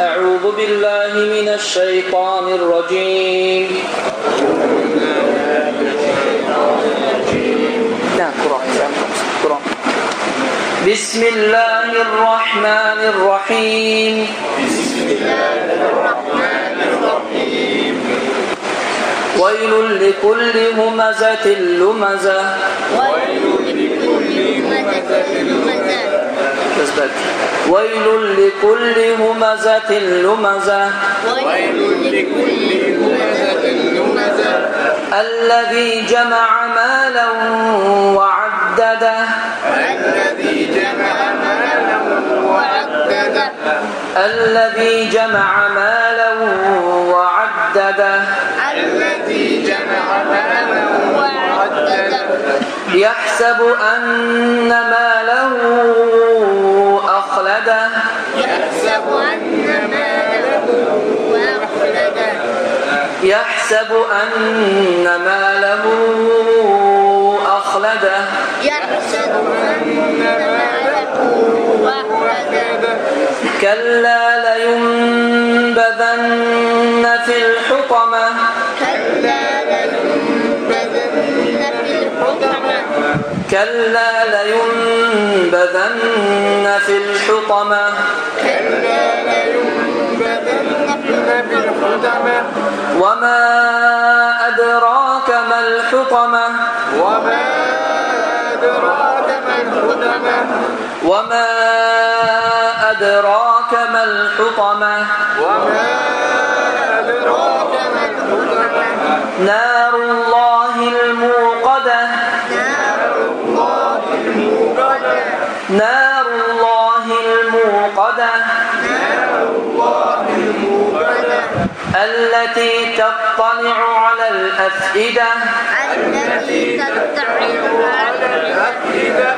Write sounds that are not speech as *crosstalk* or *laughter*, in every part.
أعوذ بالله من الشيطان الرجيم. بسم الله الرحمن الرحيم بسم الله الرحمن الرحيم. ويل لكل همزة لمزة. ويل لكل همزة لمزة. تثبت ويل لكل همزة لمزة. ويل لكل همزة لمزة. الذي جمع مالا وعدده. الذي جمع مالا وعدده. الذي جمع مالا وعدده. الذي جمع مالا وعدده يحسب أن ماله أخلده يحسب أن ماله أخلده يحسب أن ماله أخلده. يحسب أن ماله أخلده. كلا لينبذن في كلا لينبذن في الحطمة. كلا لينبذن في الحطمة وما أدراك ما الحطمة. وما أدراك ما الحطمة. وما أدراك ما الحطمة. وما أدراك ما الحطمة نار الله الموقدة. التي تطلع على الأفئدة. التي تطلع على الأفئدة.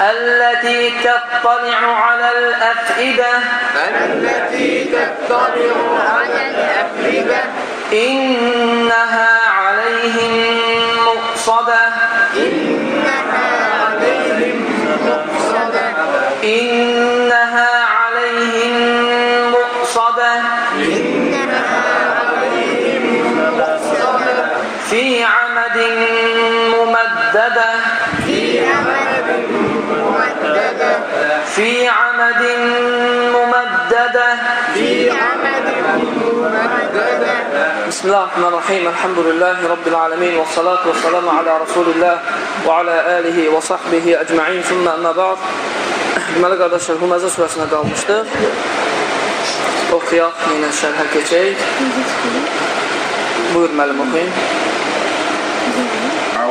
التي تطلع على الأفئدة التي تطلع على الأفئدة إنها عليهم مؤصدة. إنها عليهم مقصدة في عمد ممددة في عمد ممددة في عمد ممددة. في عمد ممددة. بسم الله الرحمن الرحيم. الحمد لله رب العالمين والصلاة والسلام على رسول الله وعلى آله وصحبه أجمعين. ثم أما بعد. Deməli, qardaşlar, Hüməzə surəsinə qalmışdıq. Oxuyaq, yenə şərhə keçək. Buyur, müəllim, oxuyun.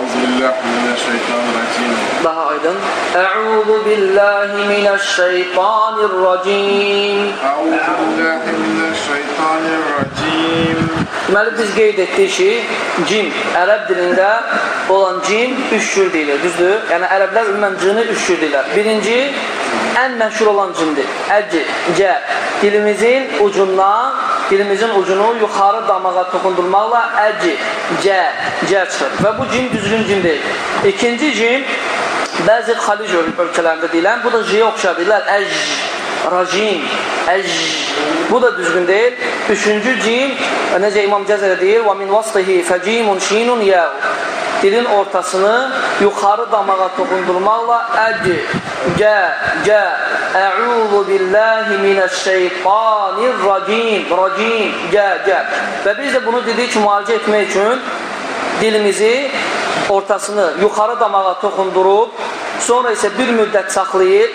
أعوذ بالله من الشيطان الرجيم Daha aydın. Əuzu billahi minəşşeytanirracim. أعوذ بالله من الشيطان الرجيم Deməli, biz qeyd etdik ki, cim ərəb dilində olan cim üç cür deyilir, düzdür? Yəni, ərəblər ümumən cini üç cür deyirlər. Birinci, ən məşhur olan cimdir. Əci, cə. Dilimizin ucundan, dilimizin ucunu yuxarı damağa toxundurmaqla əci, cə, cə çıxır. Və bu cim düzgün cim deyil. İkinci cim, bəzi xalic öl- ölkələrində deyilən, bu da J-yə oxşar deyirlər, əj, rajim, əj. Bu da düzgün deyil. Üçüncü cim, necə İmam Cəzələ deyir, və min vasfihi fəcimun şinun yəv. Dilin ortasını yuxarı damağa toxundurmaqla əc, cə, cə, əuzu billahi minəşşeytanirracim, racim, cə, cə. Və biz də bunu dedik ki, müalicə etmək üçün dilimizi ortasını yuxarı damağa toxundurub, sonra isə bir müddət saxlayıb,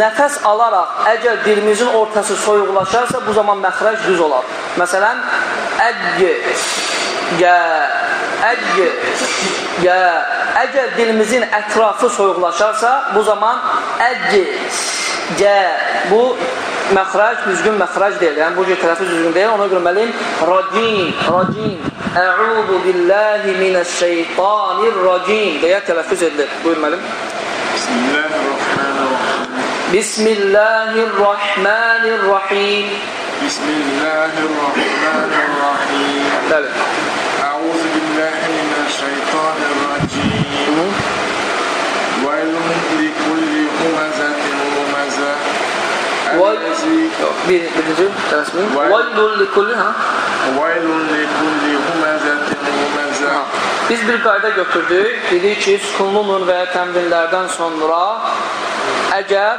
nəfəs alaraq əgər dilimizin ortası soyuqlaşarsa, bu zaman məxrəc düz olar. Məsələn, əgg, gə, əgg, gə. Əgər dilimizin ətrafı soyuqlaşarsa, bu zaman əgg, gə. Bu məxrac düzgün məxrac deyil. Yəni bu cür tələffüz düzgün deyil. Ona görə məliyim racim, racim. Əuzu billahi minəşşeytanirracim deyə tələffüz edilir. Buyur müəllim. بسم الله الرحمن الرحيم Bismillahirrahmanirrahim. بسم الله الرحمن الرحيم Bəli. ويل لكل همزة همزة Vay, الذي bir, birinci rəsmi. Vay. Vaylul likulli, ha? ويل لكل همزة همزة Ha. Biz bir qayda götürdük. Dedik ki, sükunlu nun və ya təmrinlərdən sonra əgər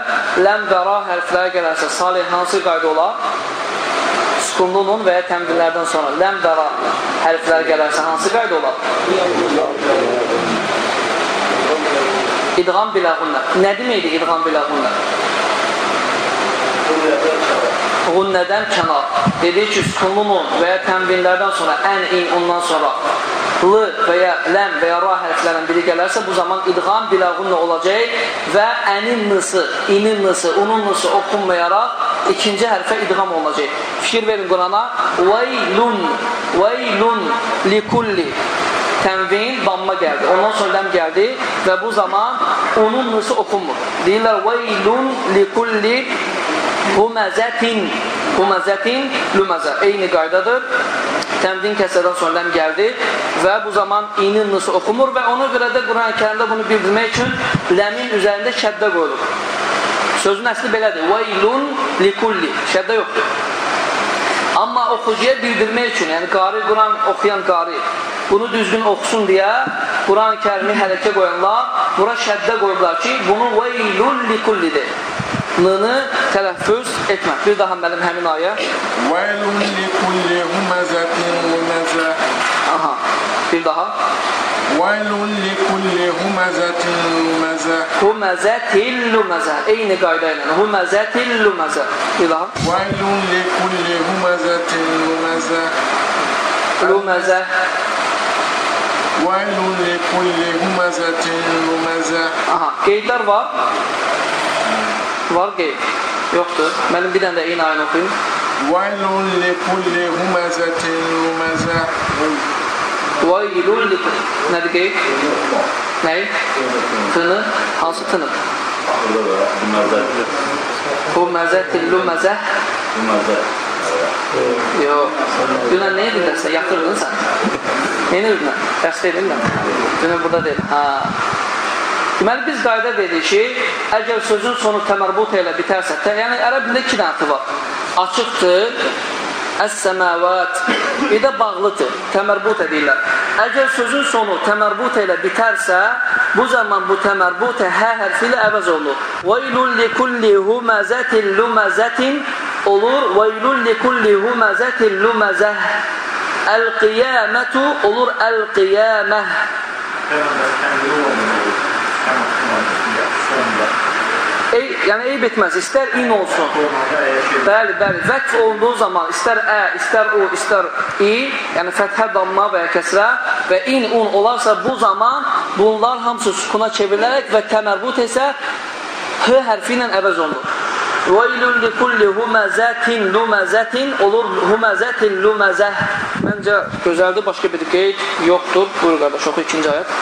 ləm və ra hərfləri gələrsə, salih hansı qayda olar? Sükunlu nun və ya təmrinlərdən sonra ləm və ra hərfləri gələrsə, hansı qayda olar? İdğam biləğunlə. Nə deməkdir idğam biləğunlə?Ğunnədən kənar. Dedik ki, sükunlu nun və ya tənvinlərdən sonra ən, in, ondan sonra l və ya ləm və ya ra hərflərin biri gələrsə, bu zaman idğam biləğunlə olacaq və ənin nısı, inin nısı, unun nısı oxunmayaraq ikinci hərfə idğam olacaq. Fikir verin Qurana. Veylun, veylun likulli. Tənvin, damma gəldi. Ondan sonra ləm gəldi və bu zaman onun nısı oxunmur. Deyirlər, veylun likulli Huməzətin Huməzətin lüməzə Eyni qaydadır. Təmdin kəsədən sonra ləm gəldi və bu zaman inin nısı oxumur və ona görə də Quran-ı kərimdə bunu bildirmək üçün ləmin üzərində şəddə qoyulur. Sözün əsli belədir. Veylun likulli. Şəddə yoxdur. Amma oxucuya bildirmək üçün, yəni qari Quran oxuyan qari bunu düzgün oxusun deyə Quran-ı kərimi hərəkə qoyanlar bura şəddə qoyublar ki, bunu veylun likullidir. Nını tələffüz etmək. Bir daha mənim həmin ayə. Veylun likulli humezətin humezə. Aha, bir daha. Veylun likulli humezetin humeze. Humezetil lumeze. Eyni qaydayla. Humezetil lumeze. Bir daha. Veylun likulli humezetin humeze. Lumeze. Aha. Qeydlər var. Var qeyd. Yoxdur. Mənim bir dənə də eyni ayəni oxuyum. ويل لكل همزة همزة Vaylul likum. Nədir qeyd? Nəyi? Tını. Hansı tını? Huməzətillüməzə. Yox. Dünən nə edin dəstə? Yatırdın sən. Nə Dəstə edin də. Dünən burada deyil. Ha. Deməli, biz qayda dedik ki, əgər sözün sonu təmərbut ilə bitərsə, tə, yəni ərəb dilində iki dənə var. Açıqdır, əs-səməvat, bir də bağlıdır, təmərbut edirlər. Əgər sözün sonu təmərbut ilə bitərsə, bu zaman bu təmərbut hə hərfi ilə əvəz olunur. Veylun likulli huməzətin luməzətin olur. Veylun likulli huməzətin luməzəh. Əl-qiyamətu olur əl-qiyaməh. Ey, yəni eyb etməz, istər in olsun. Bəli, bəli, vəqf olunduğu zaman istər ə, istər u, istər i, yəni fəthə, damma və ya kəsrə və in, un olarsa bu zaman bunlar hamısı sukuna çevrilərək və təmərbut isə h hərfi ilə əvəz olunur. Veylun li kulli huməzətin luməzətin olur huməzətin luməzəh. Məncə gözəldir, başqa bir qeyd yoxdur. Buyur qardaş, oxu ikinci ayət.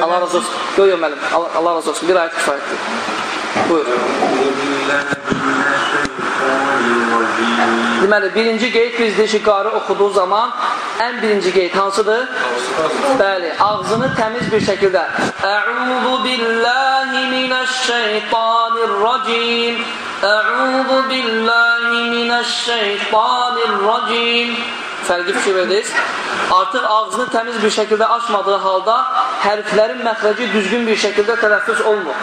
Allah razı olsun. Yox, yox müəllim. Allah razı olsun. Bir ayət kifayətdir. Buyur. Deməli, birinci qeyd biz deyik ki, qarı oxuduğu zaman ən birinci qeyd hansıdır? Bəli, ağzını təmiz bir şəkildə Əuzu billahi minəşşeytanirracim Əuzu billahi minəşşeytanirracim Fərqi fikir verdiniz. Artıq ağzını təmiz bir şəkildə açmadığı halda hərflərin məxrəci düzgün bir şəkildə tələffüz olmur.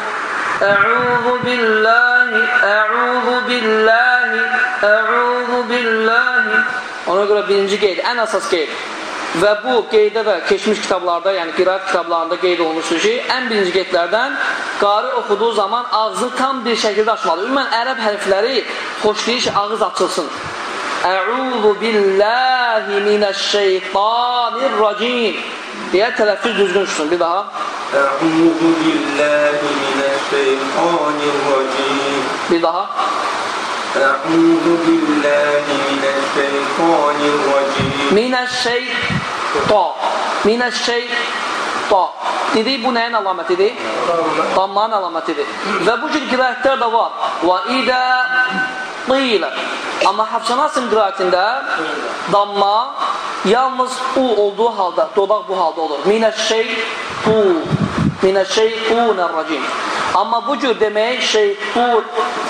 Əuzu billahi, əuzu billahi, əuzu billahi. Ona görə birinci qeyd, ən əsas qeyd. Və bu qeydə də keçmiş kitablarda, yəni qiraat kitablarında qeyd olmuşdur ki, ən birinci qeydlərdən qari oxuduğu zaman ağzını tam bir şəkildə açmalı. Ümumən ərəb hərfləri xoşlayır ki, ağız açılsın. Əuzu billahi minəşşeytanirracim deyə tələffüz düzgün çıxsın. Bir daha. أعوذ بالله من الشيطان الرجيم Bir daha. أعوذ بالله من الشيطان الرجيم Minəşşeyta. Minəşşeyta. Dedik bu nəyin əlamətidir? Dammanın əlamətidir. Və bu cür qiraətlər də var. Və idə qilə. Amma Hafşanasım qiraətində damma yalnız u olduğu halda, dodaq bu halda olur. Minəşşeytu. Minəşşeytunər-racim. Amma bu cür demək şeytu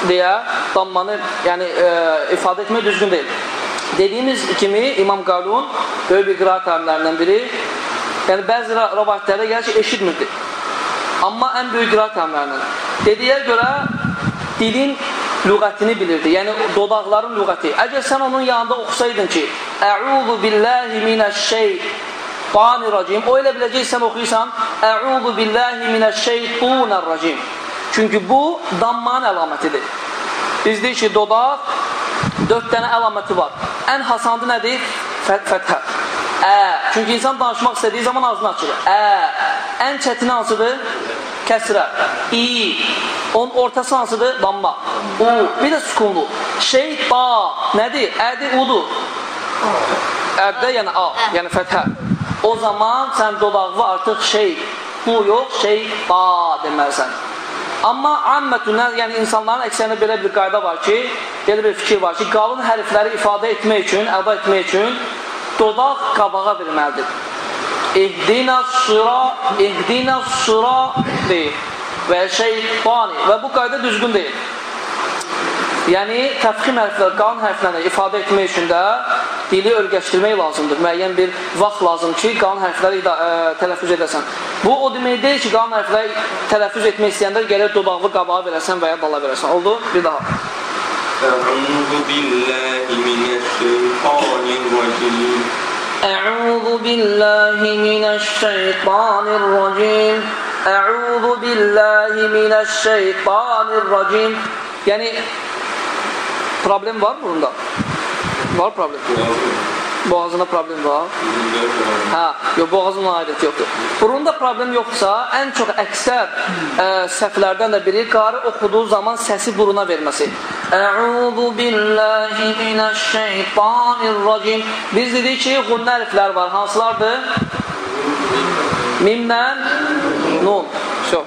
deyə dammanı yəni e, ifadə etmək düzgün deyil. Dediyimiz kimi İmam Qalun böyük bir qiraat alimlərindən biri. Yəni bəzi rivayətlərdə gəlir ki, eşitmirdi. Amma ən böyük qiraat alimlərindən. Dediyə görə dilin lüğətini bilirdi. Yəni dodaqların lüğəti. Əgər sən onun yanında oxusaydın ki, Əuzu billahi minəşşeytanirracim. O elə biləcəksən oxuyursan, Əuzu billahi minəşşeytanirracim. Çünki bu dammanın əlamətidir. Biz deyik ki, dodaq dörd dənə əlaməti var. Ən hasandı nədir? Fəthə. Ə. Çünki insan danışmaq istədiyi zaman ağzını açır. Ə. Ən çətini hansıdır? Kəsrə. İ. Onun ortası hansıdır? Damma. U. Bir də sükunlu. Şeyta. Nədir? Ədir, udur. Əddə yəni A. Yəni fəthə. O zaman sən dodağı artıq şey, bu yox, şey, ba deməlisən. Amma ammətünə, yəni insanların əksərində belə bir qayda var ki, belə bir fikir var ki, qalın hərfləri ifadə etmək üçün, əda etmək üçün dodaq qabağa verməlidir. İhdina sıra, ihdina sıra deyir və şeytani və bu qayda düzgün deyil. Yəni, təfxim hərflər, qalın hərflərlə ifadə etmək üçün də dili örgəşdirmək lazımdır. Müəyyən bir vaxt lazım ki, qalın hərfləri ə, tələffüz edəsən. Bu, o demək deyil ki, qalın hərfləri tələffüz etmək istəyəndə gərək dodağı qabağa verəsən və ya dala verəsən. Oldu? Bir daha. Əuzu billahi minəşşeytanirracim. Əuzu billahi minəşşeytanirracim. Əuzu billahi minəşşeytanirracim. Yəni, problem var bunda? Var problem. Boğazında problem var. Hə, yox, boğazınla aidət yoxdur. Burunda problem yoxdursa, ən çox əksər ə, səhvlərdən də biri qarı oxuduğu zaman səsi buruna verməsi. Əuzu billahi minəşşeytanirracim. Biz dedik ki, qunnə hərflər var. Hansılardır? Mimdən nun. Şo.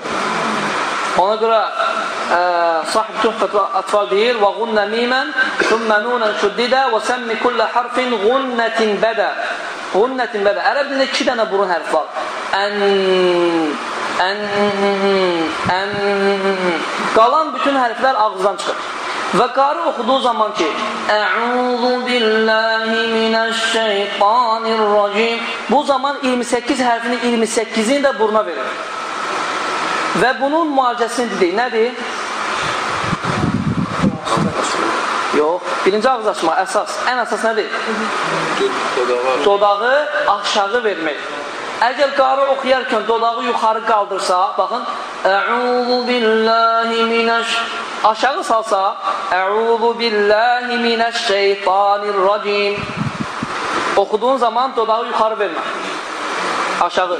Ona görə sahib tuhfət atfal deyir və qunnə mimən thumma nunan şuddidə və səmmi kullə harfin qunnətin bədə qunnətin bədə ərəb dilində iki dənə burun hərf var ən ən ən qalan bütün hərflər ağızdan çıxır və qarı oxuduğu zaman ki Əuzu billahi minəşşeytanirracim bu zaman 28 hərfini 28-ini də buruna verir və bunun müalicəsini dedik. Nədir? Yox. Birinci ağız açmaq, əsas. Ən əsas nədir? Dodağı aşağı vermək. Əgər qarı oxuyarkən dodağı yuxarı qaldırsa, baxın, Əuzu billahi minəş aşağı salsa, Əuzu billahi minəşşeytanirracim. Oxuduğun zaman dodağı yuxarı vermə. Aşağı.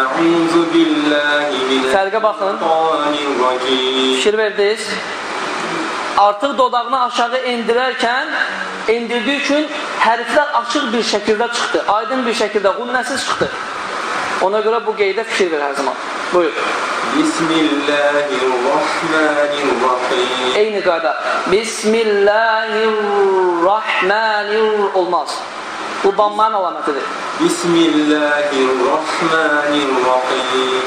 Əuzu billahi Fərqə baxın. minəşşeytanirracim. Fikir verdiniz. Artıq dodağını aşağı indirərkən indirdiyi üçün hərflər açıq bir şəkildə çıxdı. Aydın bir şəkildə qunnəsiz çıxdı. Ona görə bu qeydə fikir ver hər zaman. Buyur. Bismillahirrahmanirrahim. Eyni qayda. Bismillahirrahmanir olmaz. Bu dammanın əlamətidir. Bismillahirrahmanirrahim.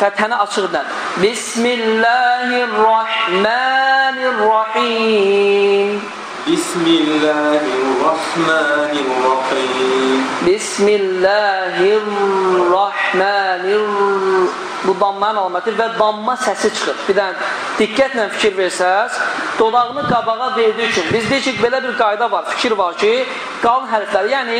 Fəthəni açıqdan. Bismillahirrahmanirrahim. Bismillahirrahmanirrahim. Bismillahirrahmanirrahim. Bu dammanın əlaməti və damma səsi çıxır. Bir dənə diqqətlə fikir versəz, dodağını qabağa verdiyi üçün, biz deyik ki, belə bir qayda var, fikir var ki, qalın hərflər, yəni,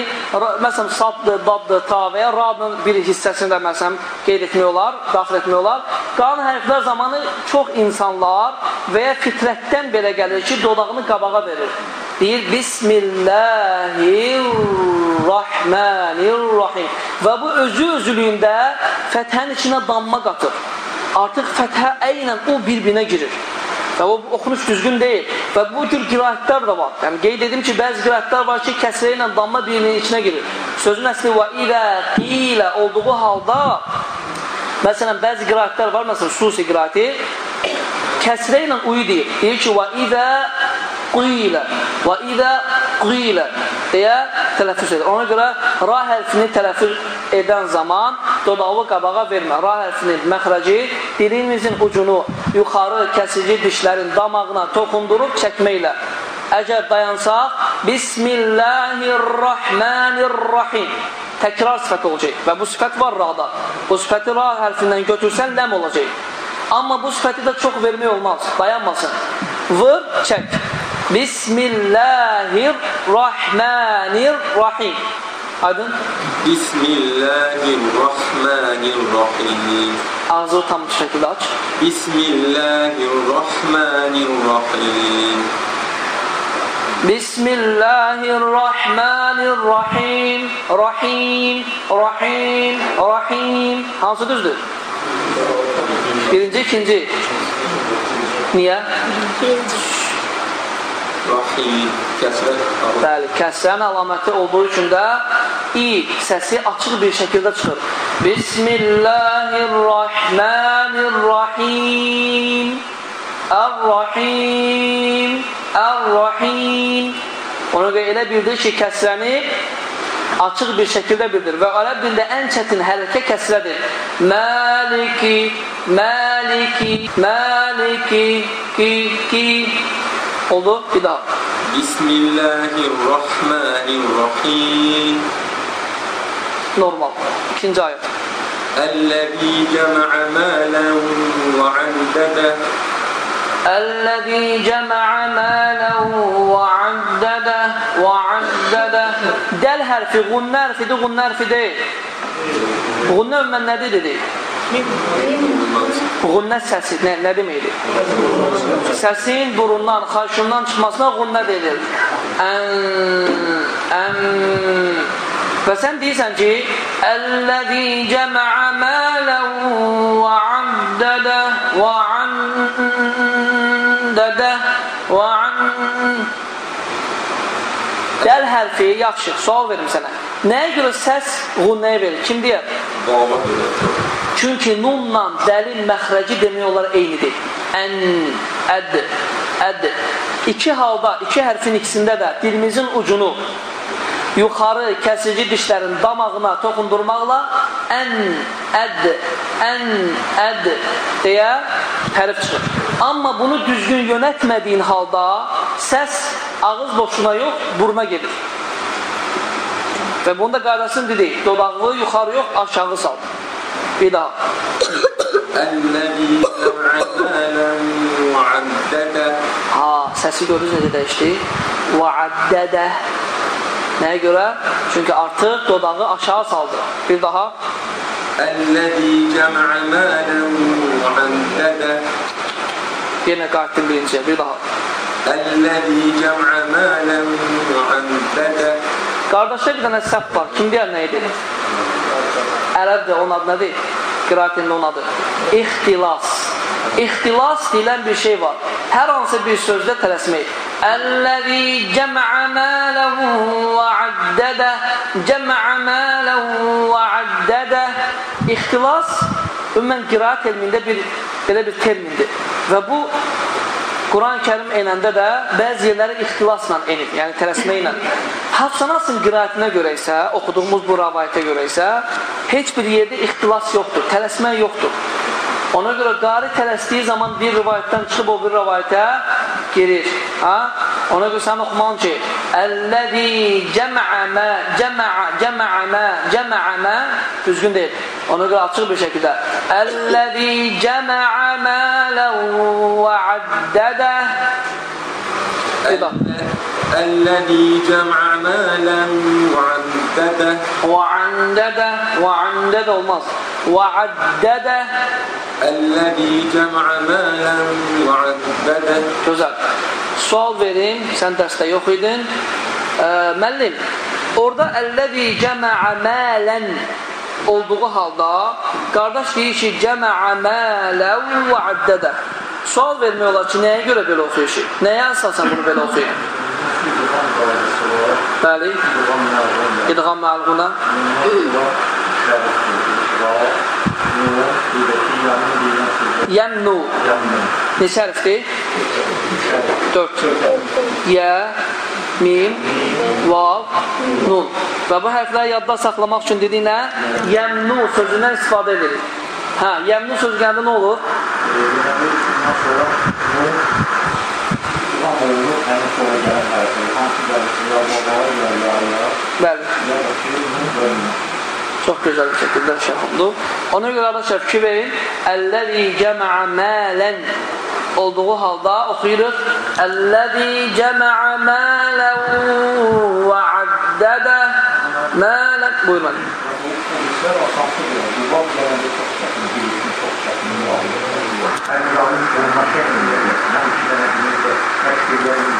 məsələn, saddır, daddır, ta və ya radın bir hissəsini də, məsələn, qeyd etmək olar, daxil etmək olar. Qalın hərflər zamanı çox insanlar və ya fitrətdən belə gəlir ki, dodağını qabağa verir. Deyir, Bismillahirrahmanirrahim. Və bu özü özülüyündə fəthənin içinə damma qatır. Artıq fəthə əynən o bir-birinə girir. Və o oxunuş düzgün deyil. Və bu cür qiraətlər də var. Yəni qeyd edim ki, bəzi qiraətlər var ki, kəsrə ilə damma birinin içinə girir. Sözün əsli və ilə qilə olduğu halda məsələn bəzi qiraətlər var, məsələn susi qiraəti kəsrə ilə uyu deyir. Deyir ki, və ilə qilə və ilə qilə deyə tələffüz edir. Ona görə ra hərfini tələffüz edən zaman dodağı qabağa vermə. Ra hərfinin məxrəci dilimizin ucunu yuxarı kəsici dişlərin damağına toxundurub çəkməklə. Əgər dayansaq, Bismillahirrahmanirrahim. Təkrar sifət olacaq və bu sifət var ra'da. Bu sifəti ra hərfindən götürsən ləm olacaq. Amma bu sifəti də çox vermək olmaz, dayanmasın. Vır, çək. Bismillahirrahmanirrahim. Aydın? Bismillahirrahmanirrahim. Ağzı tam şəkildə aç. Bismillahirrahmanirrahim. Bismillahirrahmanirrahim. Rahim, Rahim, Rahim. Hansı düzdür? Birinci, ikinci. Niyə? Rahim. Kəsrət. Bəli, kəsrənin əlaməti olduğu üçün də i səsi açıq bir şəkildə çıxır. Bismillahirrahmanirrahim. Ar-Rahim. Ar-Rahim. Ona görə elə bildir ki, kəsrəni açıq bir şəkildə bildir və ərəb dilində ən çətin hərəkə kəsrədir. Maliki, Maliki, Maliki, ki, ki. Oldu? Bir daha. Bismillahirrahmanirrahim. Normal. İkinci ayet. الذي جمع مالا وعدده الذي جمع مالا وعدده وعدده Dəl hərfi, qunnə hərfidir, qunnə hərfi deyil. Qunnə ümumən nədir dedi? Qunnə səsi, nə, nə deməkdir? Səsin burundan, xarşundan çıxmasına qunnə deyilir. Ən, ən, və sən deyirsən ki, Əl-ləzi cəmə'ə mələn və addədə və andədə və and... Dəl hərfi, yaxşı, sual verim sənə. Nəyə görə səs qunnəyə verir? Kim deyər? Baba. Çünki nunla dəlin məxrəci demək olar eynidir. Ən, əd, əd. İki halda, iki hərfin ikisində də dilimizin ucunu yuxarı kəsici dişlərin damağına toxundurmaqla ən, əd, ən, əd deyə hərf çıxır. Amma bunu düzgün yönətmədiyin halda səs ağız boşuna yox, buruna gedir. Və bunun da qaydasını dedik, dodağı yuxarı yox, aşağı sal. Bir daha. ha, səsi görürüz necə dəyişdi? Və addədə. Nəyə görə? Çünki artıq dodağı aşağı saldı. Bir daha. Əlləzi cəmə mələn və addədə. Yenə qayıtdım birinciyə, bir daha. Əlləzi cəmə mələn və addədə. Qardaşlar bir dənə səhv var. Kim deyər nə edir? Ərəbdə onun adı nədir? Qiraətində onun adı. İxtilas. İxtilas deyilən bir şey var. Hər hansı bir sözdə tələsmək. Əl-ləzi cəmə mələhu və addədə cəmə mələhu və addədə İxtilas ümumən qiraət elmində bir belə bir termindir. Və bu Quran-ı Kərim enəndə də bəzi yerləri ixtilasla enib, yəni tələsməklə. Hafsanasın qiraətinə görə isə, oxuduğumuz bu rəvayətə görə isə heç bir yerdə ixtilas yoxdur, tələsmək yoxdur. Ona görə qari tələsdiyi zaman bir rivayətdən çıxıb o bir rivayətə girir. Ha? Ona görə sən oxumalın ki, Əl-ləzi cəmə'ə mə, cəmə'ə, cəmə'ə mə, cəmə'ə mə düzgün deyil. Ona görə açıq bir şəkildə Əl-ləzi cəmə'ə mələ və addədə Bir daha. الذي Vəddədə Və əndədə Və əndədə olmaz Və əddədə Əlləzi cəmə mələn və əddədə Gözəl Sual verim, sən dərsdə yox idin. E, Məllim Orada əlləzi cəmə mələn olduğu halda qardaş deyir ki, cəmə mələv və əddədə Sual vermək olar ki, nəyə görə belə oxuyur ki? Nəyə əsasən bunu belə oxuyur? *laughs* Bəli. İdğam məlğuna. Yəmnu. Neçə hərfdir? Dörd. Yə, mim, vav, nun. Və bu hərfləri yadda saxlamaq üçün dedik nə? Yəmnu sözündən istifadə edilir. Hə, yəmnu sözü gəndə nə olur? Bu İmam olunur, həmin sonra gələn hərfi, hansı gəlirsin, ya babalar, ya yarlar, Bəli. ya da ki, bunu bölmür. Çox gözəl bir şəkildə şərh olundu. Ona görə arkadaşlar fikir verin. Əlləzi cəmə'a mələn olduğu halda oxuyuruq. Əlləzi cəmə'a mələn və addədə mələn. Buyurun. Polislər asansıdır. Bu bab gələndə çox çətin, bilirsin, çox çətin mühafizə. Həm yalnız olma şəklində, həm iki dənə bilir də, təşkillərin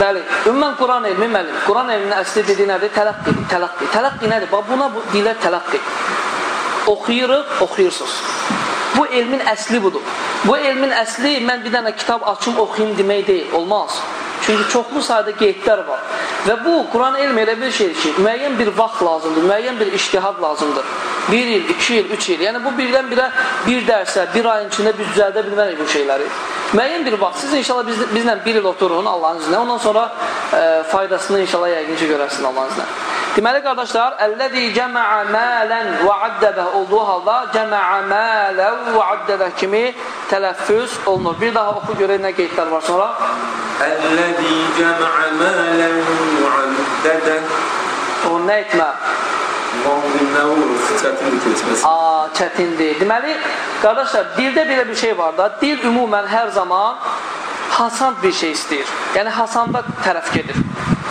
Bəli, ümumən Quran elmi müəllim. Quran elminin əsli dediyi nədir? Tələqqi, tələqqi. Tələqqi nədir? Bax buna bu deyirlər tələqqi. Oxuyuruq, oxuyursunuz. Bu elmin əsli budur. Bu elmin əsli mən bir dənə kitab açım, oxuyum demək deyil, olmaz. Çünki çoxlu sayda qeydlər var. Və bu Quran elmi elə bir şeydir ki, müəyyən bir vaxt lazımdır, müəyyən bir iştihad lazımdır. Bir il, iki il, üç il. Yəni bu birdən birə bir dərsə, bir ayın içində biz düzəldə bilmərik bu şeyləri. Müəyyən bir vaxt siz inşallah biz, bizlə bir il oturun Allahın iznə. Ondan sonra e, faydasını inşallah yəqin ki görərsin Allahın iznə. Deməli qardaşlar, "Əlləzi cəma'a malan və addabah" olduğu halda cəma'a malan və addabah kimi tələffüz olunur. Bir daha oxu görək nə qeydlər var sonra. "Əlləzi cəma'a malan və addadah" O nə etmə? Mağdurlar olur, çətinlik keçməsi. Aa, çətindir. Deməli, qardaşlar, dildə belə bir şey var da, dil ümumən hər zaman hasand bir şey istəyir. Yəni, hasanda tərəf gedir.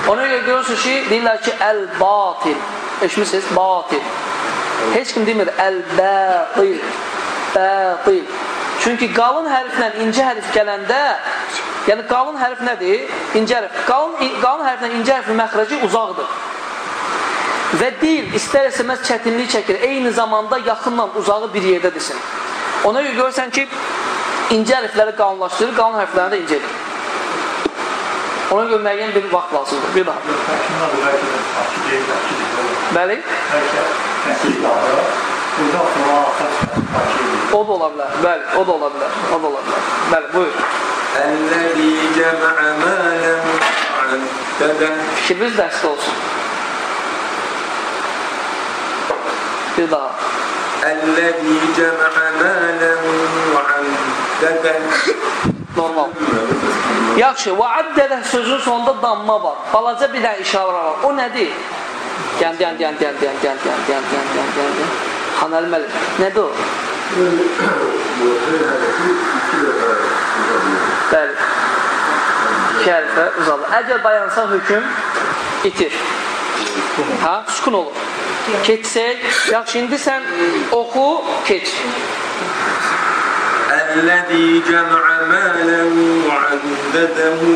Ona görə görürsünüz ki, deyirlər ki, əl-batil. Eşmişsiniz? Batil. Heç kim demir əl-bətil. Bətil. Çünki qalın hərflə incə hərf gələndə, yəni qalın hərf nədir? İncə hərf. Qalın, qalın hərflə incə hərfin məxrəci uzaqdır. Və dil istər-istəməz çətinlik çəkir. Eyni zamanda yaxınla uzağı bir yerdədirsin. Ona görə görürsən ki, incə hərfləri qanunlaşdırır, qanun hərflərini də incədir. Ona görə müəyyən bir vaxt lazımdır. Bir daha. Bəli? O da ola bilər. Bəli, o da ola bilər. O da ola bilər. Bəli, buyur. Əlləzi cəmə mələ Fikriniz dərsdə olsun. Bir daha. الذي جمع مالا وعدده Normal. Yaxşı, va'addədə sözün sonunda damma var. Balaca bir dənə işarə var. O nədir? Gən, gən, gən, gən, gən, gən, gən, gən, gən, gən, gən, gən. Xanəl Məlik. Nədir o? Bəli. İki hərfə uzalır. Əgər dayansa hökm itir. Ha? Sukun olur. keçsək, yaxşı, indi sən oxu, keç. Əl-ləzi cəmə mələn və əndədəhu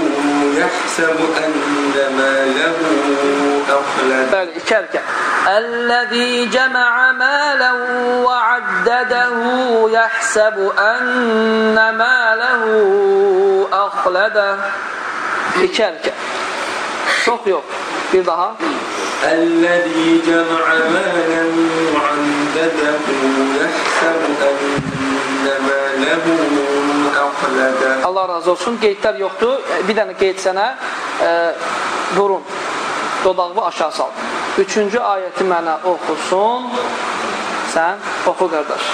yəxsəb əndə mələhu əxləd. Bəli, iki əlkə. Əl-ləzi cəmə mələn və əndədəhu yəxsəb əndə mələhu əxlədə. İki əlkə. Çox yox. Bir daha. الذي جمع مالا وعدده يحسب أن ماله أخلد Allah razı olsun. Qeydlər yoxdur. Bir dənə qeyd sənə e, burun. Dodağını aşağı sal. Üçüncü ayəti mənə oxusun. Sən oxu qardaş.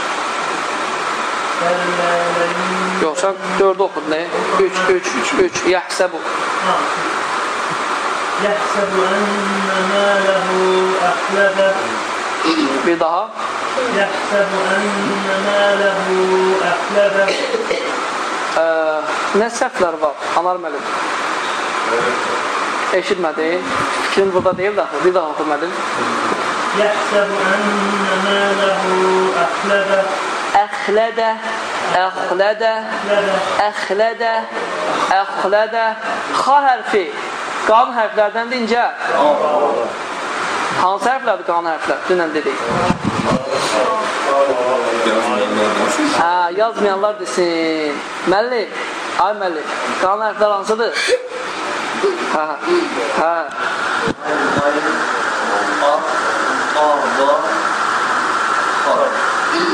Yox, sən dördü oxudun. ne? Üç, üç, üç, üç. Yəhsəbu. يحسب أن ماله أخلده Bir daha. يحسب أن ماله أخلده Ə, nə səhvlər var? Anar müəllim. Eşitmədin. Fikrin burada deyil də, bir daha oxu müəllim. يحسب أن ماله أخلده Əxlədə, əxlədə, əxlədə, əxlədə. Xa hərfi qanun hərflərdəndir incə. Hansı hərflərdir qanun hərflər? Dünən dedik. Hə, yazmayanlar desin. Müəllim, ay müəllim, qanun hərflər hansıdır? Hə, hə.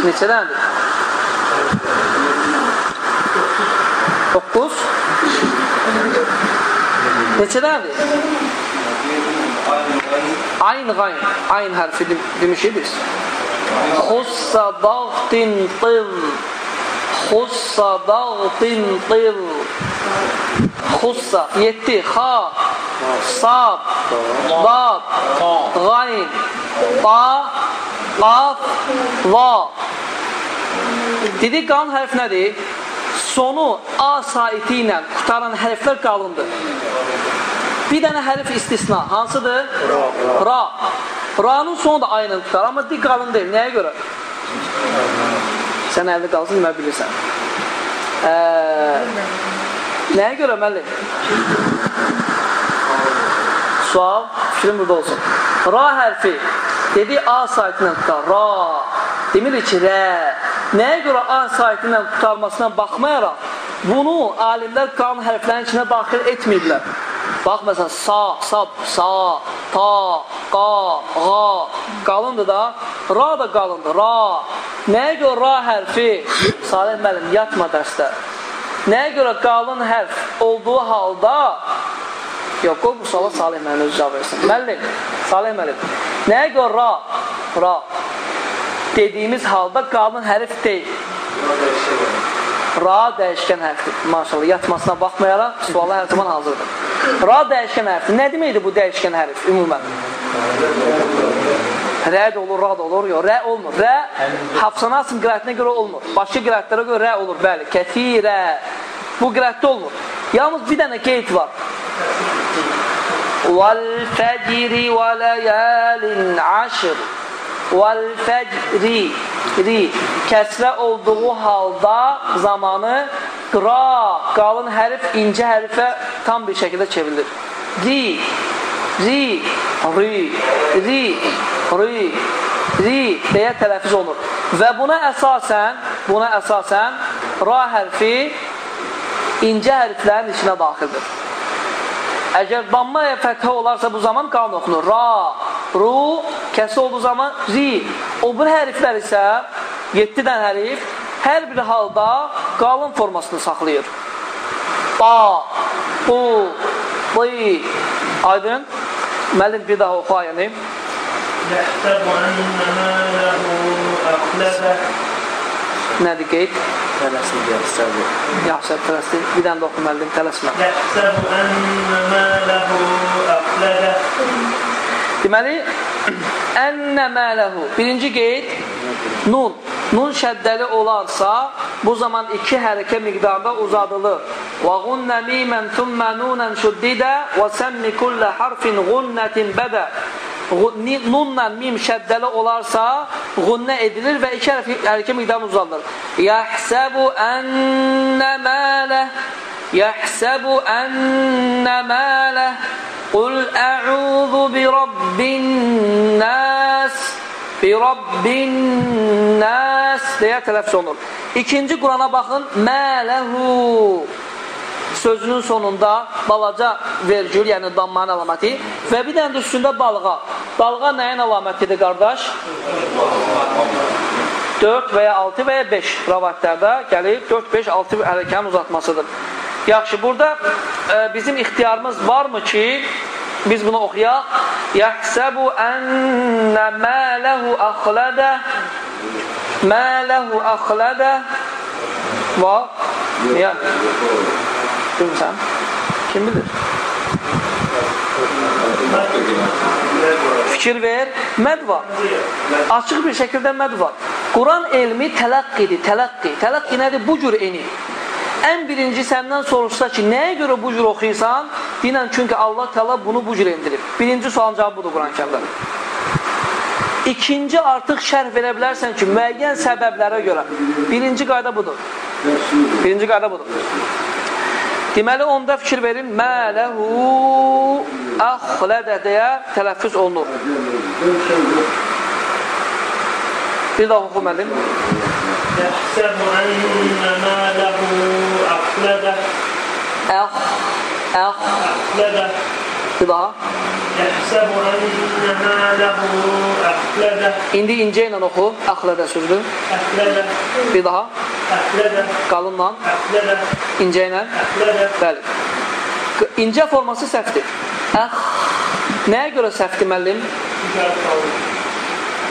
Neçədəndir? 9 Neçədəndir? Ayn qayn, ayn hərfi dem- demişik biz. Xussa dağtin tıv Xussa dağtin tir. Xussa. 7. Xa. Sad. Dad. Qayn. Ta. Qaf. Va. Dedik qalın hərf nədir? Sonu A saiti ilə qutaran hərflər qalındır. Bir dənə hərf istisna. Hansıdır? Ra. Ra. Ra'nın sonu da A ilə tutar. Amma dik qalın deyil. Nəyə görə? Sən əldə qalsın, demə bilirsən. Ə, nəyə görə müəllim? Sual, fikrim burada olsun. Ra hərfi dedi A saitindən tutar. Ra. Demirik ki, rə. Nəyə görə A saitindən tutarmasına baxmayaraq, bunu alimlər qanun hərflərinin içinə daxil etməyiblər. Bax, məsələn, sa, sab, sa, ta, qa, qa, qalındır da, ra da qalındır, ra. Nəyə görə ra hərfi, Salih müəllim, yatma dərsdə. Nəyə görə qalın hərf olduğu halda, yox, qoy bu suala Salih müəllim özü cavab versin. Müəllim, Salih müəllim, nəyə görə ra, ra dediyimiz halda qalın hərf deyil. Ra dəyişkən hərfdir. Maşallah, yatmasına baxmayaraq suala hər zaman hazırdır. Ra dəyişkən hərfdir. Nə deməkdir bu dəyişkən hərf ümumən? Rə də olur, ra da olur, yox, rə olmur. Rə Hafsan Asım qirayətinə görə olmur. Başqa qirayətlərə görə rə olur, bəli, kətirə. Bu qirayətdə olmur. Yalnız bir dənə qeyd var. Vəl-fəcri və ləyəlin aşr Vəl-fəcri ri kəsrə olduğu halda zamanı ra qalın hərf incə hərfə tam bir şəkildə çevrilir. Ri, ri, ri, ri, ri, ri deyə tələffüz olunur. Və buna əsasən, buna əsasən ra hərfi incə hərflərin içinə daxildir. Əgər damma fəthə olarsa bu zaman qan oxunur. Ra, ru, kəsi olduğu zaman ri. O bir hərflər isə 7 dənə hərf hər bir halda qalın formasını saxlayır. Ba, bu, li. Aydın? Müəllim bir daha oxu ayəni. Yəhtəb ənnəmə ləhu əqləbə Nədir qeyd? Tələsin yaxşədir. Yaxşı, tələsin. Bir dənə də oxu müəllim, tələsmə. Yəhsəbu ənnə mə ləhu əqlədə. Deməli, ənnə mə ləhu. Birinci qeyd, nun. Nun şəddəli olarsa, bu zaman iki hərəkə miqdarda uzadılır. Və qunnə mimən thümmə nunən şüddidə və səmmi kullə harfin qunnətin bədə. Nunla mim şəddəli olarsa, qunnə edilir və iki hərəkə miqdarda uzadılır. Yəhsəbu ənnə mələh Yəhsəbu ənnə mələh Qul ə'udhu bi rabbin nas bi rabbin nas deyə tələffüz olunur. İkinci Qurana baxın. Mələhu sözünün sonunda balaca vergül, yəni dammanın əlaməti və bir dənə də üstündə dalğa. Dalğa nəyin əlamətidir, qardaş? 4 və ya 6 və ya 5 rəvayətlərdə gəlib 4, 5, 6 hərəkənin uzatmasıdır. Yaxşı, burada e, bizim ixtiyarımız varmı ki, biz bunu oxuyaq? Yəhsəbu ənnə mələhu əxlədə Mələhu əxlədə Və Niyə? Bilmirsən? Kim bilir? Fikir ver. Məd var. Açıq bir şəkildə məd var. Quran elmi tələqqidir, tələqqi. Tələqqi nədir? Bu cür enir. Ən birinci səndən soruşsa ki, nəyə görə bu cür oxuyursan? Dinən, çünki Allah təala bunu bu cür endirib. Birinci sualın cavabı budur Quran-Kərimdə. İkinci artıq şərh verə bilərsən ki, müəyyən səbəblərə görə. Birinci qayda budur. Birinci qayda budur. Deməli, onda fikir verin, mələhu əxlədə deyə tələffüz olunur. Bir daha oxu məlim. Yəhsəbu ənnə mələhu əxlədə Əx, əx. Əxlədə. Bir daha. İndi incə ilə oxu. Əxlədə sözü. Əxlədə. Bir daha. Əxlədə. Qalınla. Əxlədə. İncə ilə. Əxlədə. Bəli. İncə forması səhvdir. Əx. Nəyə görə səhvdir müəllim?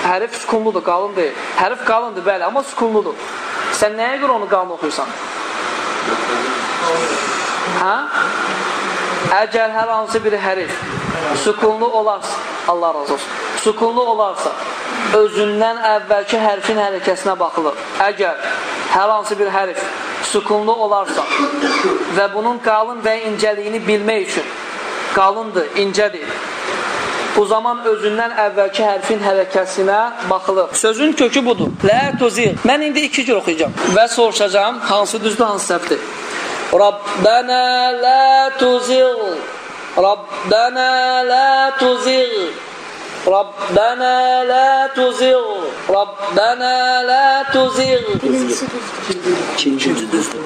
Hərf sükunludur, qalın deyil. Hərf qalındır, bəli, amma sükunludur. Sən nəyə görə onu qalın oxuyursan? Hə? Əgər hər hansı bir hərif sükunlu olarsa, Allah razı olsun, sükunlu olarsa, özündən əvvəlki hərfin hərəkəsinə baxılır. Əgər hər hansı bir hərif sükunlu olarsa və bunun qalın və incəliyini bilmək üçün qalındır, incədir, bu zaman özündən əvvəlki hərfin hərəkəsinə baxılır. Sözün kökü budur. Lə tuzir. Mən indi iki cür oxuyacağam və soruşacağım hansı düzdür, hansı səhvdir. Rabbana la tuzir. Rabbana la tuzir. Rabbana la tuzir. Rabbana la tuzir. İkinci düzdür.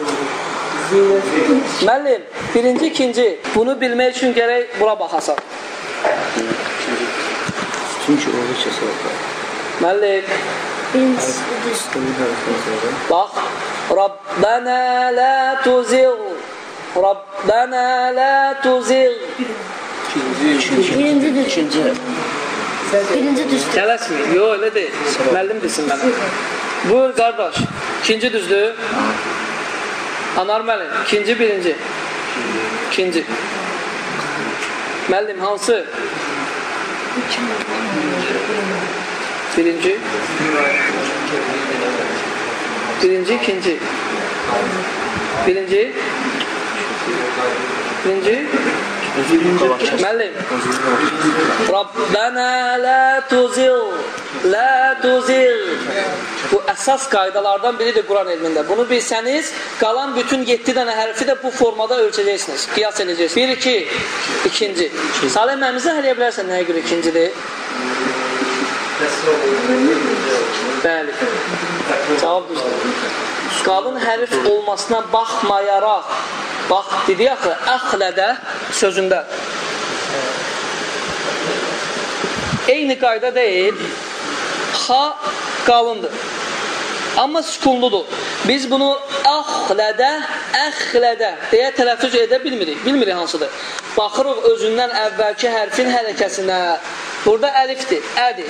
Müəllim, birinci, ikinci. Bunu bilmək üçün gərək bura baxasan. Çünki o heç hesabda. Müəllim, bax. Rabbana la tuzir. Rabbana la tuzir. Birinci düz. Birinci düz. Tələsməyin. Yox, elə deyil. Müəllim desin mənə. Buyur qardaş. İkinci düzdür. Anar müəllim. İkinci, birinci. İkinci. Müəllim hansı? Birinci. Birinci, ikinci. Birinci. Birinci. Müəllim. Rabbana la tuzil. La tuzil. Bu əsas qaydalardan biridir Quran elmində. Bunu bilsəniz, qalan bütün 7 dənə hərfi də bu formada ölçəcəksiniz, qiyas edəcəksiniz. 1 2 ikinci. Salih məmizə hələ bilərsən nəyə görə ikincidir? Bəli. Cavab düzdür. Qalın hərf olmasına baxmayaraq, bax, dedi axı, əxlədə sözündə. Eyni qayda deyil, xa qalındır. Amma sükunludur. Biz bunu əxlədə, əxlədə deyə tələffüz edə bilmirik. Bilmirik hansıdır. Baxırıq özündən əvvəlki hərfin hərəkəsinə. Burada əlifdir, ədir.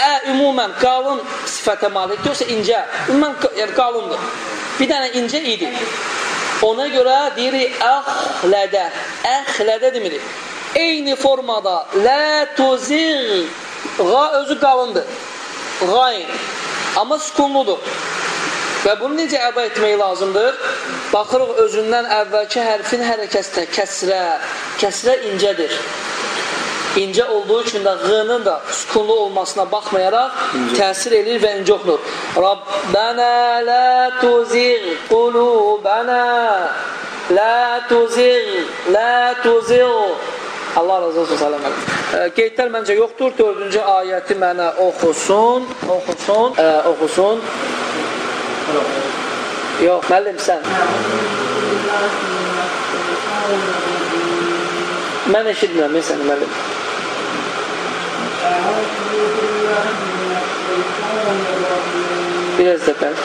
Ə ümumən qalın sifətə malikdir, yoxsa incə. Ümumən yəni qalındır. Bir dənə incə idi. Ona görə deyirik əxlədə. Əxlədə demirik. Eyni formada lə tuzir qa özü qalındır. Qayn. Amma sükunludur. Və bunu necə əda etmək lazımdır? Baxırıq özündən əvvəlki hərfin hərəkəsinə kəsrə. Kəsrə incədir. İncə olduğu üçün də ğının da sükunlu olmasına baxmayaraq təsir edir və incə oxunur. Rabbana la tuzigh qulubana la tuzigh la tuzigh Allah razı olsun Salam qeydlər məncə yoxdur. Dördüncü ayəti mənə oxusun. Oxusun. E, oxusun. Yox, müəllim sən. Mən eşitmirəm, mən səni müəllim. Biraz da bəlk.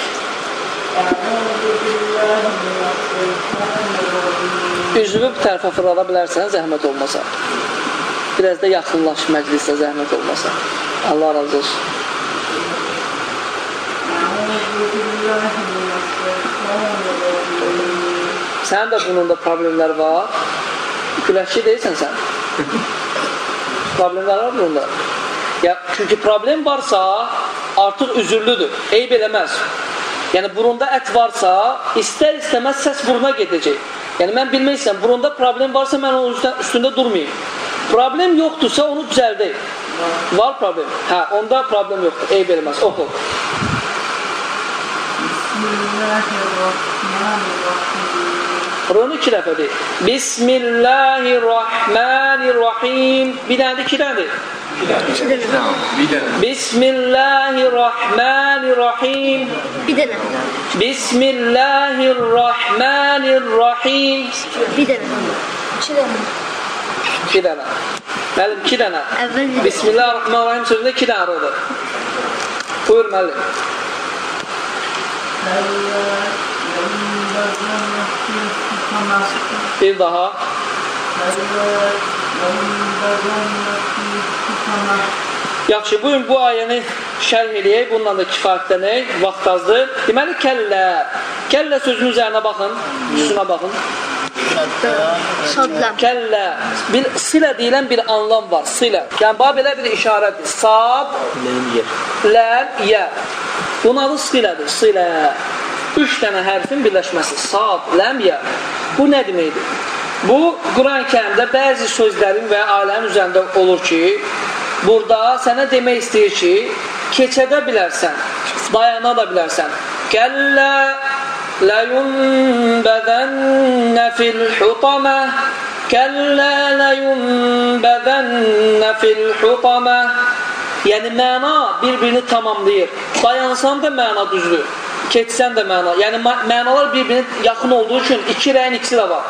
Üzvü bu tərəfə fırlada bilərsən, zəhmət olmasa. Biraz da yaxınlaş məclisə, zəhmət olmasa. Allah razı olsun. Sənin də bunun da problemlər var. Güləşçi deyilsən sən. *laughs* Problemlər var bunda. Ya, çünki problem varsa artıq üzürlüdür. Eyb eləməz. Yəni burunda ət varsa, istər-istəməz səs buruna gedəcək. Yəni mən bilmək istəyirəm, burunda problem varsa mən onun üstündə, üstündə durmayayım. Problem yoxdursa onu düzəldək. Var problem. Hə, onda problem yoxdur. Eyb eləməz. Oxu. Bunu iki dəfə deyil. Bismillahirrahmanirrahim. Bir dənədir, iki dənədir. Bir dənə. Bismillahirrahmanirrahim. Bir dənə. Bismillahirrahmanirrahim. Bir dənə. İki dənə. İki dənə. Müəllim, iki dənə. Bismillahirrahmanirrahim sözündə iki dənə arıdır. Buyur müəllim. Bir daha. Yaxşı, bugün bu ayəni şərh eləyək, bununla da kifayətlənək, vaxt azdır. Deməli, kəllə. Kəllə sözünün üzərinə baxın, üstünə baxın. Sadlam. Kəllə. Bir, silə deyilən bir anlam var, silə. Yəni, bu belə bir işarədir. Sad, ləm, yə. Bunun adı silədir, silə. Üç dənə hərfin birləşməsi. Sad, ləm, yə. Bu nə deməkdir? Bu, Quran-ı kərimdə bəzi sözlərin və alənin üzərində olur ki, burada sənə demək istəyir ki, keçədə bilərsən, dayana da bilərsən. Kəllə ləyunbəzənnə fil xutamə Kəllə ləyunbəzənnə fil xutamə Yəni, məna bir-birini tamamlayır. Dayansan da məna düzdür. Keçsən də məna. Yəni, ma- mənalar bir-birinə yaxın olduğu üçün iki rəyin ikisi də var.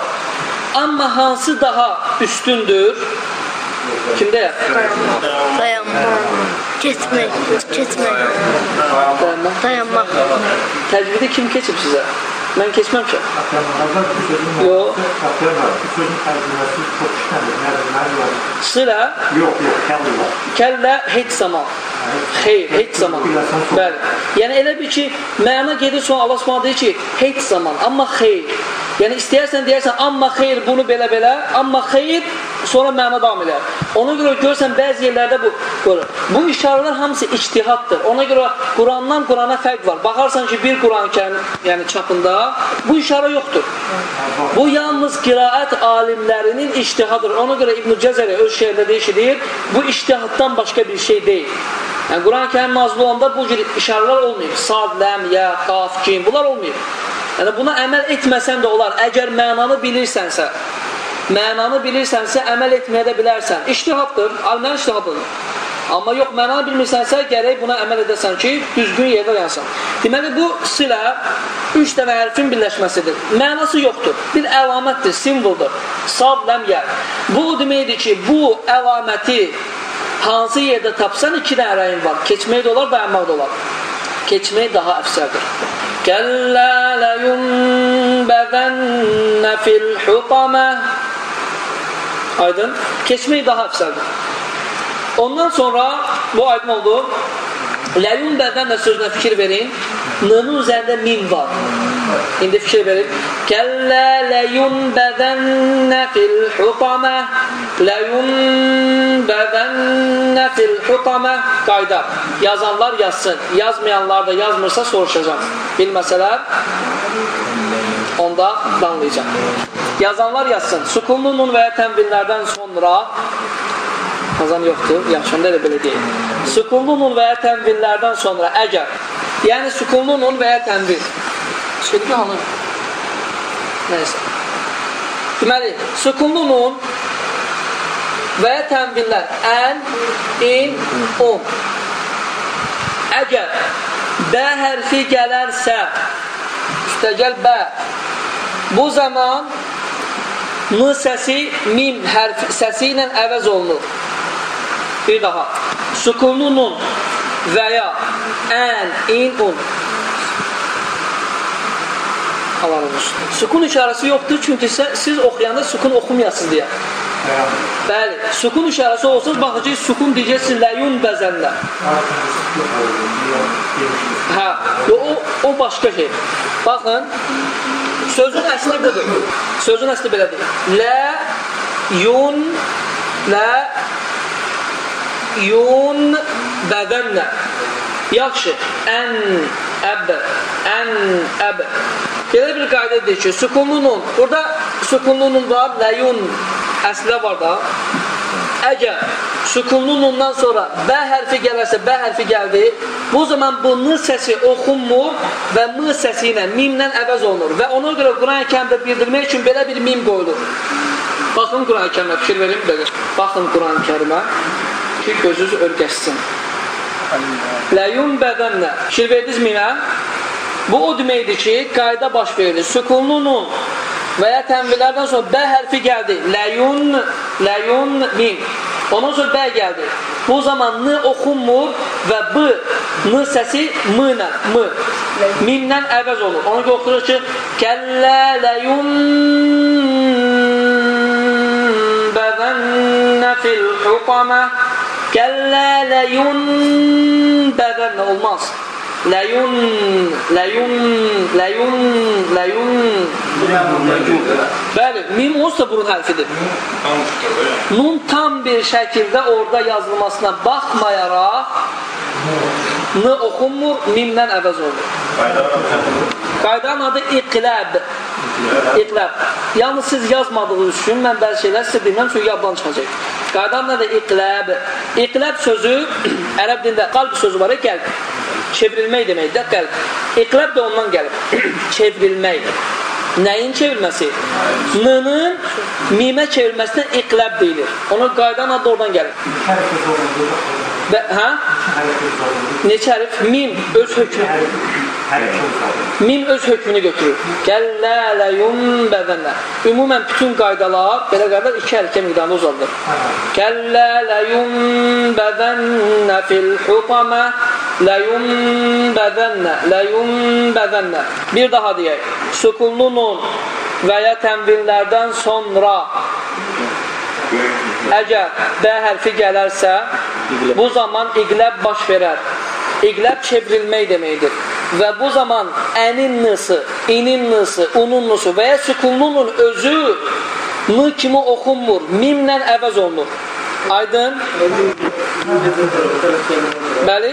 Amma hansı daha üstündür? Kimdə ya? Dayanmaq. Keçmək. Keçmək. Dayanmaq. Dayanmaq. Təcvidi kim keçib sizə? Mən bu sözün Yox. Sıra, Yox, yox, kəlli var. kəllə heç zaman. Xeyr, heç zaman. Bəli. Yəni elə bir ki, məna gedir sonra Allah Subhanahu deyir ki, heç zaman, amma xeyr. Yəni istəyərsən deyərsən, amma xeyr bunu belə-belə, amma xeyr sonra məna davam elər. Ona görə görsən bəzi yerlərdə bu görür. Bu işarələr hamısı ictihaddır. Ona görə Qurandan Qurana fərq var. Baxarsan ki, bir Quran-Kərim, yəni çapında bu işarə yoxdur. Bu yalnız qiraət alimlərinin ictihadıdır. Ona görə İbn Cəzəri öz şeirdə deyir ki, deyir, bu ictihaddan başqa bir şey deyil. Yəni Quran-ı Kərim nazil olanda bu cür işarələr olmayıb. Sad, ləm, ya, qaf, kim, bunlar olmayıb. Yəni buna əməl etməsən də olar. Əgər mənanı bilirsənsə, mənanı bilirsənsə, əməl etməyə də bilərsən. İctihaddır, alimlərin ictihadıdır. Amma yox, mənanı bilmirsənsə, gərək buna əməl edəsən ki, düzgün yerdə dayansan. Deməli, bu silə üç dənə hərfin birləşməsidir. Mənası yoxdur. Bir əlamətdir, simvoldur. Sad, ləm, yə. Bu deməkdir ki, bu əlaməti hansı yerdə tapsan iki dənə rəyin var. Keçmək də olar, dayanmaq da olar. Keçmək daha əfsərdir. Kəllə ləyunbəzənnə fil xutamə Aydın. Keçmək daha əfsərdir. Ondan sonra bu aydın oldu. Ləyun bədənlə sözünə fikir verin. N-nın üzərində mim var. İndi fikir verin. Kəllə ləyun bədənlə fil xutamə Ləyun bədənlə fil xutamə Qayda. Yazanlar yazsın. Yazmayanlar da yazmırsa soruşacaq. Bilməsələr onda danlayacaq. Yazanlar yazsın. Sukunlu nun və ya tənvillərdən sonra Qazan yoxdur. Yaxşı, onda da belə deyil. Sukunlu nun və ya tənvillərdən sonra əgər, yəni sukunlu nun və ya tənvil. Söyledi hanı? Neyse. Deməli, sukunlu nun və ya tənvillər ən, in, un. Əgər bə hərfi gələrsə, üstəgəl bə, bu zaman n səsi mim hərfi səsi ilə əvəz olunur. Bir daha. Sukunlu nun və ya ən, in, un. Allah olsun. Sukun işarəsi yoxdur, çünki siz oxuyanda sukun oxumayasınız deyə. Bəli, sukun işarəsi olsuz, baxacaq, sukun deyəcəksiniz, ləyun bəzənlə. Hə, o, o başqa şey. Baxın, sözün əsli budur. Sözün əsli belədir. Lə, yun, lə, yun, bədənlə. Yaxşı, ən, əb, ən, əb. Belə bir qaydadır ki, sukunlu nun, burada sukunlu nun var, ləyun əslə var da. Əgər sukunlu nundan sonra bə hərfi gələrsə, bə hərfi gəldi, bu zaman bu n səsi oxunmur və m səsi ilə, mimlə əvəz olunur. Və ona görə Quran-ı kərimdə bildirmək üçün belə bir mim qoyulur. Baxın Quran-ı kərimə, fikir verin belə. Baxın Quran-ı kərimə ki, gözünüz örgəşsin. Ləyun bədənlə. Fikir verdiniz mimə? Bu o deməkdir ki, qayda baş verir. Sükunlu nun və ya tənvillərdən sonra bə hərfi gəldi. Ləyun, ləyun, mim. Ondan sonra bə gəldi. Bu zaman n oxunmur və b, n səsi m ilə, m. Mimlə əvəz olur. Ona görə oxuyur ki, kəllə ləyun bədənnə fil xutamə Kəllə ləyun bədənlə olmaz. Ləyun, ləyun, ləyun, ləyun. Bəli, mim onsuz da burun hərfidir. Nun tam bir şəkildə orada yazılmasına baxmayaraq n oxunmur, mimdən əvəz olunur. Qaydanın adı iqləb. İqləb. Yalnız siz yazmadığınız üçün mən bəzi şeylər sizə bilməm, çünki yaddan çıxacaq. Qaydanın adı iqləb. İqləb sözü *clears throat* ərəb dilində qalb sözü var, qəlb. Çevrilmək deməkdir, qəlb. İqləb də ondan gəlib. *clears throat* Çevrilmək. Nəyin çevrilməsi? N-nın mimə çevrilməsinə iqləb deyilir. Ona qaydanın adı oradan gəlir. Və, hə? Neçə hərf? Mim öz hökmü. Mim öz hökmünü götürür. Gəllələ bədənlə. Ümumən bütün qaydalar, belə qaydalar iki hərəkə miqdarında uzadılır. Gəllələ bədənlə fil hutamə ləyun bədənlə, ləyun bədənlə. Bir daha deyək. Sükunlu nun və ya tənvillərdən sonra əgər B hərfi gələrsə, bu zaman iqləb baş verər. İqləb çevrilmək deməkdir. Və bu zaman ənin nısı, inin nısı, unun nısı və ya sükunlunun özü n kimi oxunmur, mimlə əvəz olunur. Aydın? Bəli?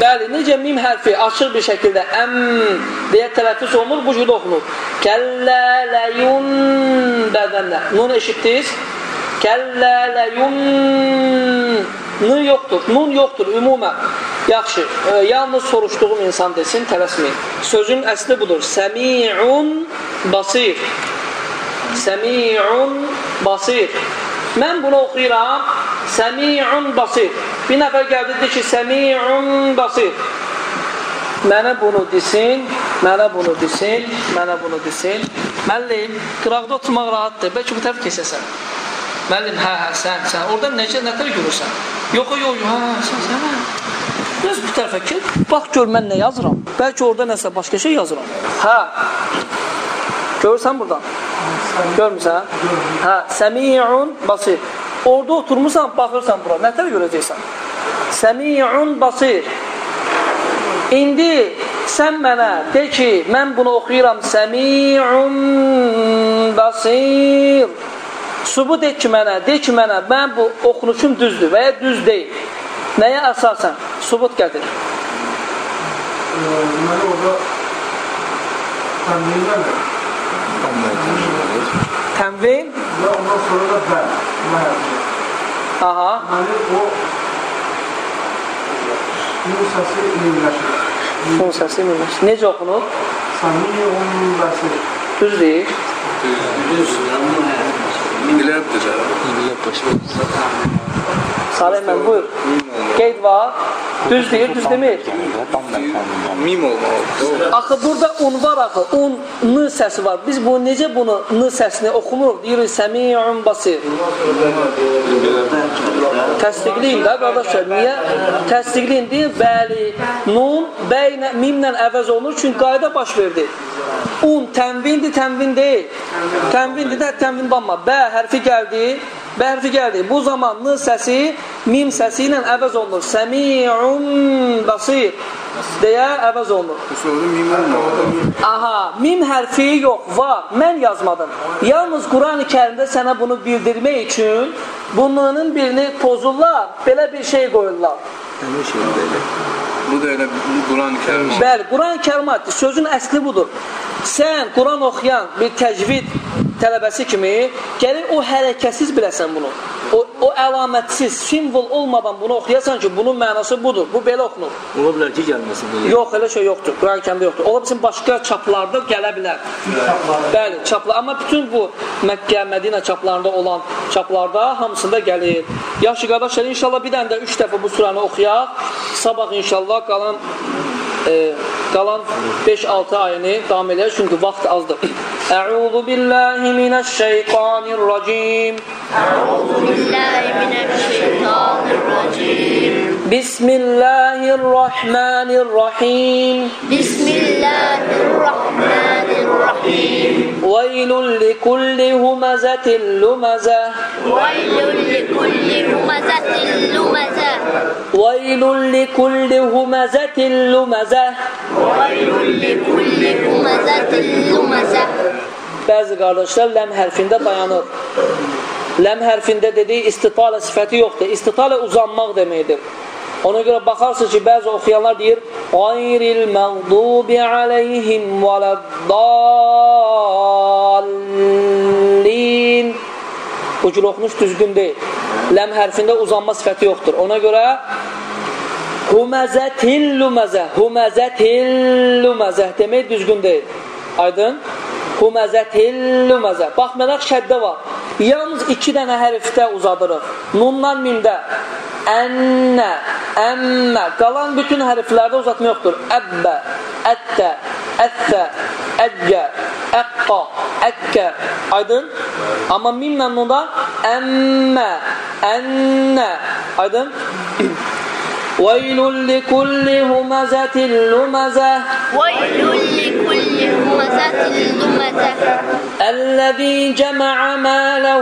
Bəli, necə mim hərfi açıq bir şəkildə əm deyə tələffüz olunur, bu cürdə oxunur. Kəllələyun bədənlə. Nun eşitdiniz? Kəllələyun Nun yoxdur, nun yoxdur ümumən. Yaxşı, e, yalnız soruşduğum insan desin, tələsməyin. Sözün əsli budur. Səmi'un basir. Səmi'un basir. Mən bunu oxuyuram. Səmi'un basir. Bir nəfər gəldi dedi ki, Səmi'un basir. Mənə bunu desin, mənə bunu desin, mənə bunu desin. Müəllim, qıraqda oturmaq rahatdır. Bəlkə bu tərəf keçəsən. Müəllim, hə, hə, sən, sən. Orada necə, nə tərəf görürsən? Yox, yox, hə, sən, sən, hə. Biraz bu tərəfə keç. Bax gör mən nə yazıram. Bəlkə orada nəsə başqa şey yazıram. Hə. Görürsən buradan? Görmürsən? Hə, səmi'un basir. Orada oturmusan, baxırsan bura. Nə tərəf görəcəksən? Səmi'un basir. İndi sən mənə de ki, mən bunu oxuyuram. Səmi'un basir. Subut et ki mənə, de ki mənə, mən bu oxunuşum düzdür və ya düz deyil. Nəyə əsasən? Subut gətir. Deməli orada təmrinlər Tənvin, və ondan sonra da. Məhəbbət. aha, Deməli o nun səsi iyirləşir. son səsi minmiş. Necə oxunur? Samiyun bəsir. Düz deyil. İngilizdir. Salih mən buyur. Qeyd var. Düz deyir, düz demir. Mim olmalıdır. Axı burada un var axı. Un n səsi var. Biz bu necə bunu n səsini oxumuruq? Deyirik səmiun basir. Təsdiqləyin də qardaşlar. Niyə? Təsdiqləyin deyir. Bəli. Nun bəynə mimlə əvəz olunur çünki qayda baş verdi. Un tənvindir, tənvin deyil. Tənvindir də tənvin banma. Bə hərfi gəldi. Bə hərfi gəldi. Bu zaman n səsi mim səsi ilə əvəz olunur. Səmiun basir deyə əvəz olunur. Aha, mim hərfi yox, var. Mən yazmadım. Yalnız Quran-ı Kərimdə sənə bunu bildirmək üçün bunların birini pozurlar, belə bir şey qoyurlar. Bu da elə Quran-ı Kərim. Bəli, Quran-ı Kərimat sözün əsli budur. Sən Quran oxuyan bir təcvid tələbəsi kimi gəlir o hərəkətsiz biləsən bunu. O, o əlamətsiz, simvol olmadan bunu oxuyasan ki, bunun mənası budur. Bu belə oxunur. Ola bilər ki, gəlməsin. belə. Yox, elə şey yoxdur. Quran-ı Kərimdə yoxdur. Ola bilsin başqa çaplarda gələ bilər. Bəli, çaplar. Amma bütün bu Məkkə, Mədinə çaplarında olan çaplarda hamısında gəlir. Yaxşı qardaşlar, inşallah bir dənə də 3 dəfə bu surəni oxuyaq. Sabah inşallah İnşallah qalan e, qalan 5-6 ayəni davam edək, çünki vaxt azdır. *clears throat* Əuzu billahi minəşşeytanirracim. Əuzu billahi minəşşeytanirracim. Bismillahirrahmanirrahim. Bismillahirrahmanirrahim. ويل لكل همزة لمزة ويل لكل همزة لمزة ويل لكل همزة لمزة ويل لكل همزة لمزة Bəzi qardaşlar ləm hərfində dayanır. Ləm hərfində dediyi istitalə sifəti yoxdur. İstitalə uzanmaq deməkdir. Ona görə baxarsınız ki, bəzi oxuyanlar deyir Qayril məğdubi aleyhim vələddallin Bu cür oxunuş düzgün deyil. Ləm hərfində uzanma sifəti yoxdur. Ona görə Huməzətillüməzə Huməzətillüməzə demək düzgün deyil. Aydın? Huməzətillüməzə Baxmayaraq şəddə var. Yalnız iki dənə hərfdə uzadırıq. Nundan mimdə Ənnə, əmmə Qalan bütün hərflərdə uzatma yoxdur. Əbbə, əttə, əttə, əggə, əqqa, əkkə Aydın? Amma mimlə nundan Əmmə, ənnə Aydın? ويل لكل همزة لمزة ويل لكل لمزة الذي جمع مالا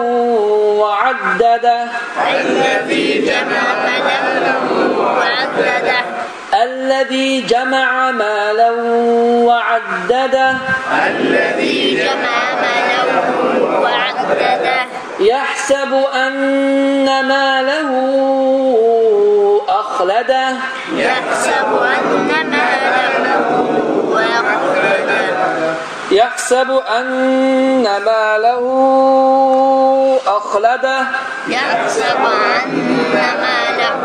وعدده. الذي جمع مالا وعدده. الذي جمع مالا وعدده. الذي جمع مالا وعدده. يحسب أن ماله أخلده. يحسب أن ماله وأخلده يحسب أن ما له أخلده. يحسب أن ما له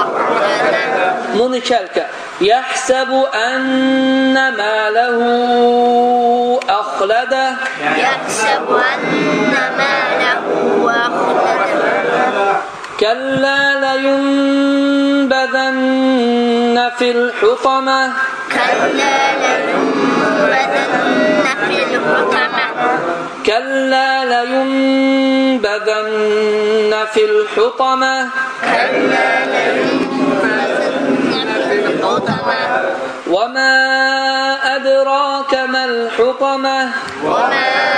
أخلده منكلك يحسب أن ما له أخلده. يحسب أن ما له أخلده. كلا لين لننبذن في الحطمة. كلا لينبذن في الحطمة. كلا لينبذن في الحطمة كلا لينبذن في الحطمة وما أدراك ما الحطمة وما أدراك ما الحطمة.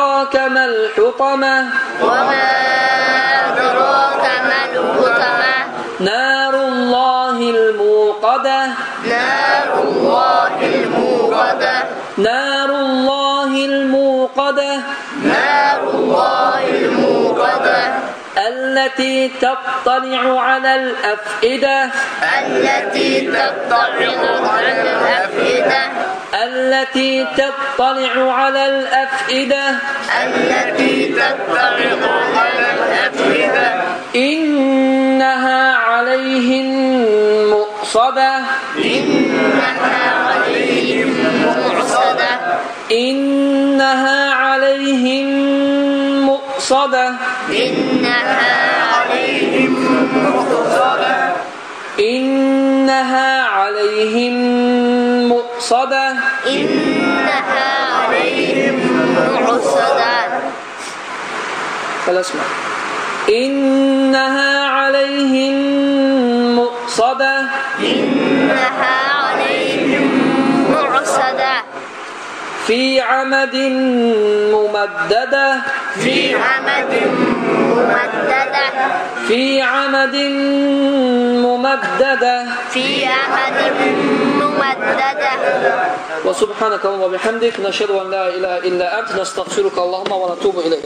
أدراك ما الحطمة؟ وما أدراك ما الحطمة؟ نار الله الموقدة. التي تطلع على الأفئدة. التي تطلع على الأفئدة. التي تطلع على الأفئدة. التي تطلع على الأفئدة. إنها عليهم مؤصدة. إنها عليهم معصدة إنها عليهم مؤصدة إنها عليهم معصدة إنها عليهم مؤصدة إنها عليهم معصدة فلاسمع إنها عليهم مؤصدة إنها في عمد ممددة. في عمد ممددة. في عمد ممددة. في عمد ممددة. وسبحانك اللهم وبحمدك نشهد أن لا إله إلا أنت نستغفرك اللهم ونتوب إليك.